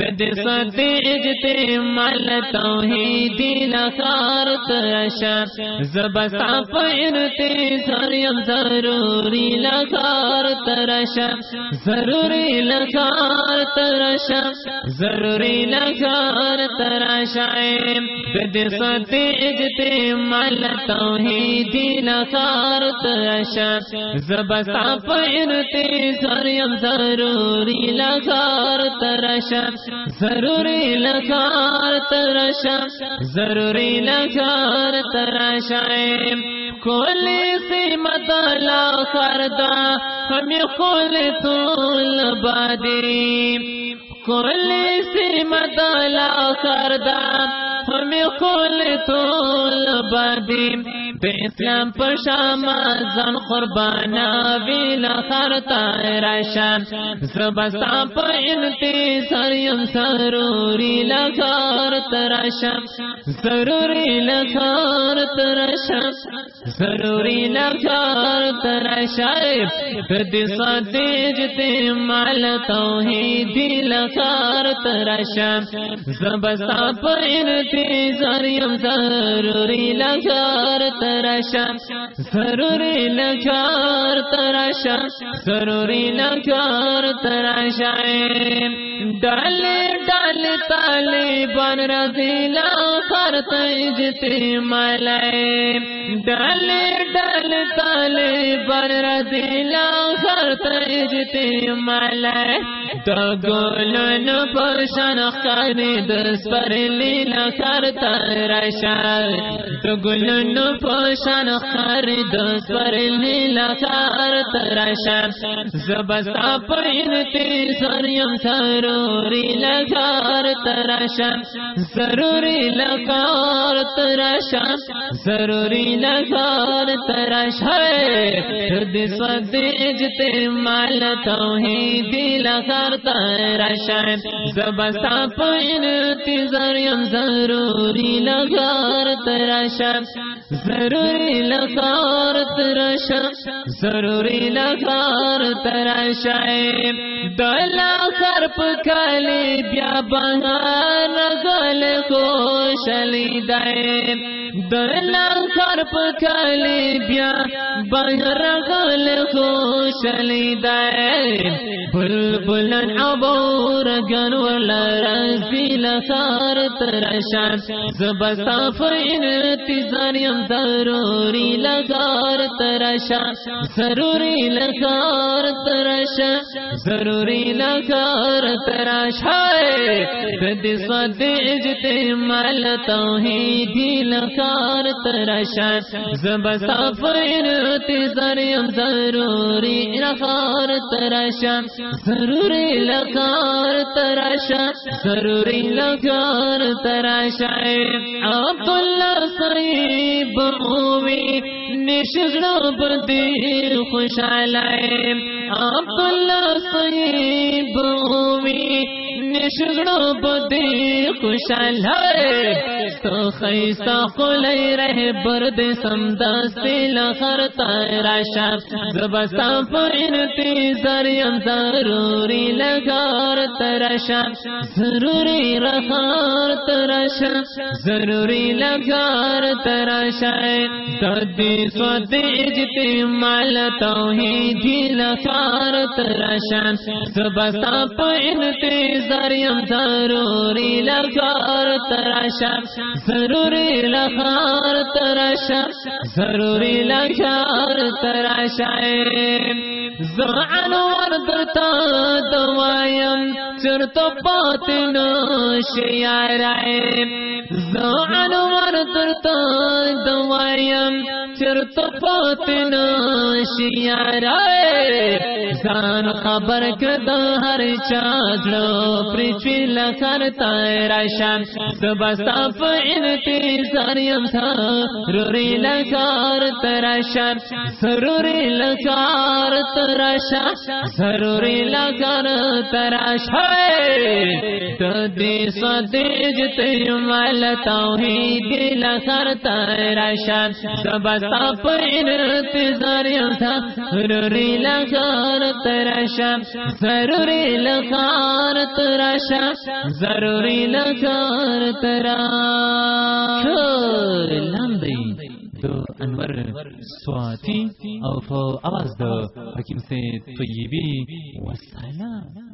اجتے مل تو ہی توحیدی لخار ترشا زبستا پینتی سریم ضروری لخار ترشا، ضروری لخار ترشا، ضروری لخار ترشا بد ستی اجتے مل تو توحیدی لخار ترشا زبستا پینتی سریم ضروری لخار ترشا ضروری لکار ترشا ضروری لکار ترشا کولی سی مدلا خردا ہمیں کھول تو بادی۔ کولی سی مدلا خردا ہمیں کھول تو بادی۔ اسلام پر شام زن قربانا ویلا خرتا راشا زبستا پر انتی سریم سروری لگار تراشا ضروری لگار تراشا ضروری لگار تراشا بدی صدی جتی مال توحیدی لگار تراشا زبستا پر انتی سریم سروری لگار تراشا ترشا ضروری لکھار ترش ضروری لکھار ترشا ڈال ڈال تالی بن رضیلا کر تجتی ملائے۔ ڈال ڈال تالی بن رضیلا کر تجتی ملائے۔ گولن پرشن خری دس پر لیلا کرتا کر ترشا گولن پوشن خرید سور نیلا کار ترشا زبستا پینتی سریم ضروری لگار ترشا ضروری لگار ترشا ضروری لگار ترشا خود سود اجتے مال توحیدی لگار ترشا زبستا پینتی سریم ضروری لگار ترشا ضروری لکار ترشا ضروری لکار ترشا دلا کرپ کالی بیا بہان گل کو شلی دے دلا کرپ کالی بیا بہر گل کو شلی دے بل بلن عبور گنور رزی لکار ترشا زبستا فینتی زریم ضروری لگار ترشا ضروری لگار ترشا ضروری لگار ترشا بد صد اجتے مل توحیدی لگار ترشا زبستا فرتی زریم ضروری لگار ترشا ضروری لگار ترشا ضروری لگار ترشا عبداللہ صحیب ہوئی نشگڑ بدیر خوشحال عبداللہ صحیب ہوئی نشگڑ بدیر خوشحال تو خیسا خلی رہ برد سمدا سے سمدستی لخر تیراشا زبستا پینتی زریم ضروری لگار ترشا، ضروری رخار ترشا، ضروری لگار ترشا تدی سودی جتی مال توحیدی لگار ترشا زبستا پینتی زریم ضروری لگار ترشا ضروری لگار ترشا ضروری لگار ترشا زعن وردتا دوایم چرت باطن شیارائم زعن وردتا دوایم چرت باطن شیارائم زان خبر کدا ہر چادلو پریچوی لکرتا راشم سبستا فعنتی سریم تھا روری لکار تراشم سروری لکار تراشم ضروری لگن تراش ہے تدی سدیج تیمال توحید لخر ترشم سبستا پر انتظار تھا ضروری لخر ترشم ضروری لکار تراشا ضروری لکار ترا لندی تو انور سواتی او فو آواز دو، حکیم سے طیبی والسلام